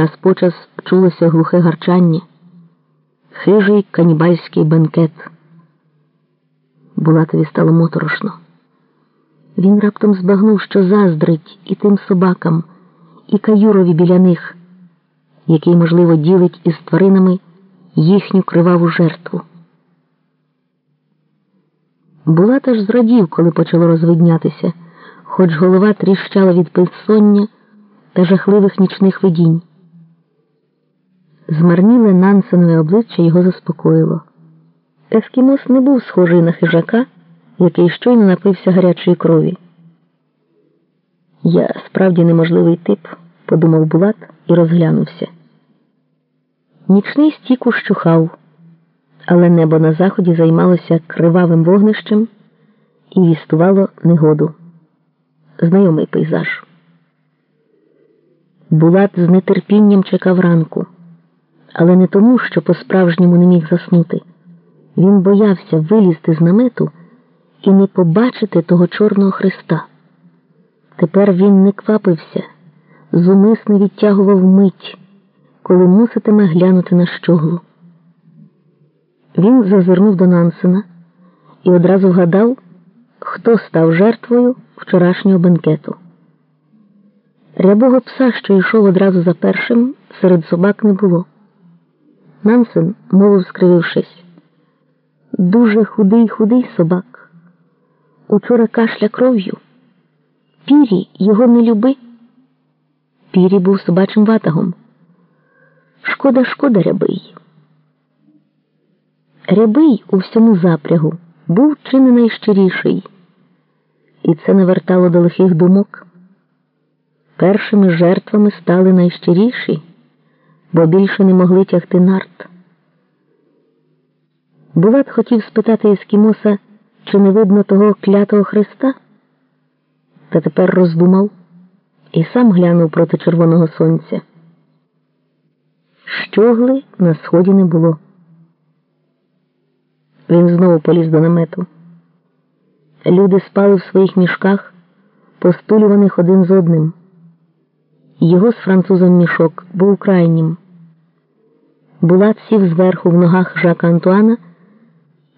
час по час чулося глухе гарчання, хижий канібальський бенкет. Булатові стало моторошно. Він раптом збагнув, що заздрить і тим собакам, і каюрові біля них, який, можливо, ділить із тваринами їхню криваву жертву. Булат аж зрадів, коли почало розвиднятися, хоч голова тріщала від безсоння та жахливих нічних видінь. Змарніле Нансенове обличчя його заспокоїло. Ескімос не був схожий на хижака, який щойно напився гарячої крові. Я справді неможливий тип, подумав Булат і розглянувся. Нічний стік ущухав, але небо на заході займалося кривавим вогнищем і вістувало негоду. Знайомий пейзаж. Булат з нетерпінням чекав ранку, але не тому, що по-справжньому не міг заснути. Він боявся вилізти з намету і не побачити того Чорного Христа. Тепер він не квапився, зумисне відтягував мить, коли муситиме глянути на щоглу. Він зазирнув до Нансена і одразу вгадав, хто став жертвою вчорашнього бенкету. Рябого пса, що йшов одразу за першим, серед собак не було. Нансен, мовив, скривившись, дуже худий худий собак. Учора кашля кров'ю. Пірі його не люби. Пірі був собачим ватагом. Шкода, шкода рябий. Рябий у всьому запрягу був чи не найщиріший, і це навертало до лихих думок. Першими жертвами стали найщиріші, бо більше не могли тягти нарт. Булат хотів спитати Ескімоса, чи не видно того клятого Христа, та тепер роздумав і сам глянув проти червоного сонця. Щогли на сході не було. Він знову поліз до намету. Люди спали в своїх мішках, постулюваних один з одним. Його з французом мішок був крайнім. Булат сів зверху в ногах Жака Антуана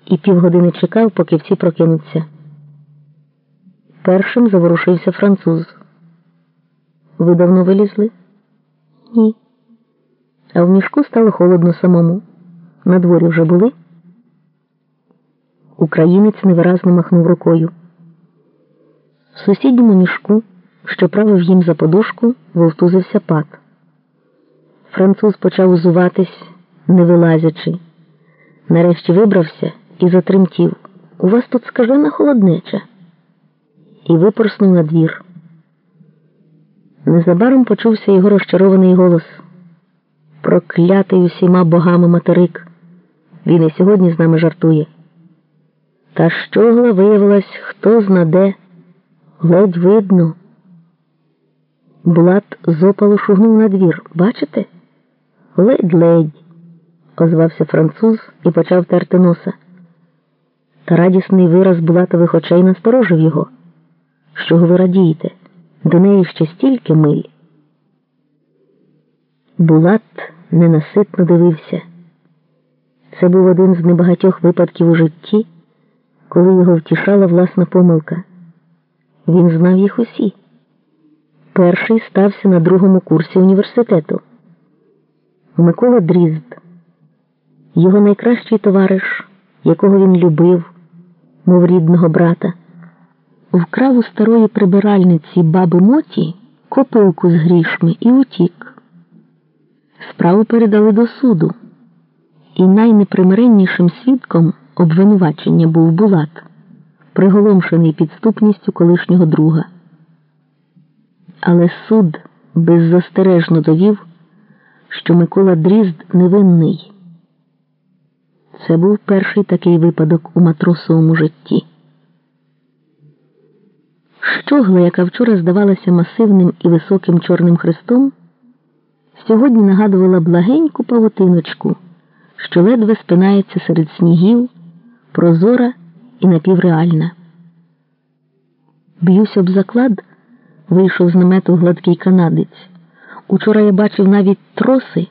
і півгодини чекав, поки всі прокинуться. Першим заворушився француз. Ви давно вилізли? Ні. А в мішку стало холодно самому. На дворі вже були. Українець невиразно махнув рукою. В сусідньому мішку, що правив їм за подушку, вовтузився пат. Француз почав узуватись, не вилазячи. Нарешті вибрався і затремтів. У вас тут скажена холоднеча. І випорснув на двір. Незабаром почувся його розчарований голос. Проклятий усіма богами материк. Він і сьогодні з нами жартує. Та щогла виявилась хто знаде, ледь видно. Булат з опалу шугнув на двір. Бачите? Ледь-ледь, озвався француз і почав терти носа. Та радісний вираз Булатових очей насторожив його. Що ви радієте? До неї ще стільки миль. Булат ненаситно дивився. Це був один з небагатьох випадків у житті, коли його втішала власна помилка. Він знав їх усі. Перший стався на другому курсі університету. Микола Дрізд, його найкращий товариш, якого він любив, мов рідного брата, вкрав у старої прибиральниці баби Моті копилку з грішми і утік. Справу передали до суду, і найнепримиреннішим свідком обвинувачення був Булат, приголомшений підступністю колишнього друга. Але суд беззастережно довів, що Микола Дрізд невинний. Це був перший такий випадок у матросовому житті. Щогла, яка вчора здавалася масивним і високим чорним хрестом, сьогодні нагадувала благеньку павутиночку, що ледве спинається серед снігів, прозора і напівреальна. Б'юсь об заклад, вийшов з намету гладкий канадець. Учора я бачив навіть троси.